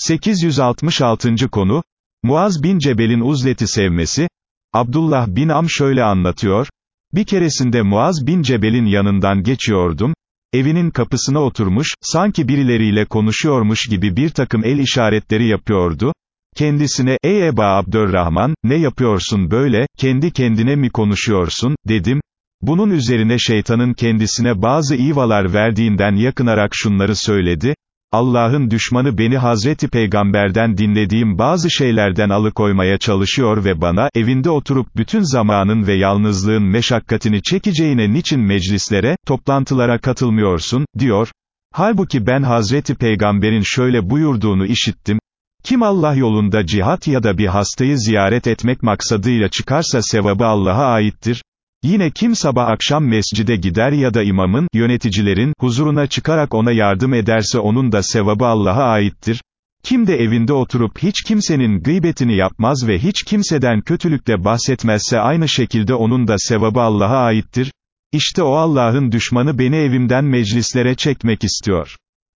866. konu, Muaz bin Cebel'in uzleti sevmesi, Abdullah bin Am şöyle anlatıyor, bir keresinde Muaz bin Cebel'in yanından geçiyordum, evinin kapısına oturmuş, sanki birileriyle konuşuyormuş gibi bir takım el işaretleri yapıyordu, kendisine, ey Eba Abdurrahman, ne yapıyorsun böyle, kendi kendine mi konuşuyorsun, dedim, bunun üzerine şeytanın kendisine bazı ivalar verdiğinden yakınarak şunları söyledi, Allah'ın düşmanı beni Hazreti Peygamber'den dinlediğim bazı şeylerden alıkoymaya çalışıyor ve bana, evinde oturup bütün zamanın ve yalnızlığın meşakkatini çekeceğine niçin meclislere, toplantılara katılmıyorsun, diyor. Halbuki ben Hazreti Peygamber'in şöyle buyurduğunu işittim, kim Allah yolunda cihat ya da bir hastayı ziyaret etmek maksadıyla çıkarsa sevabı Allah'a aittir, Yine kim sabah akşam mescide gider ya da imamın, yöneticilerin, huzuruna çıkarak ona yardım ederse onun da sevabı Allah'a aittir. Kim de evinde oturup hiç kimsenin gıybetini yapmaz ve hiç kimseden kötülükle bahsetmezse aynı şekilde onun da sevabı Allah'a aittir. İşte o Allah'ın düşmanı beni evimden meclislere çekmek istiyor.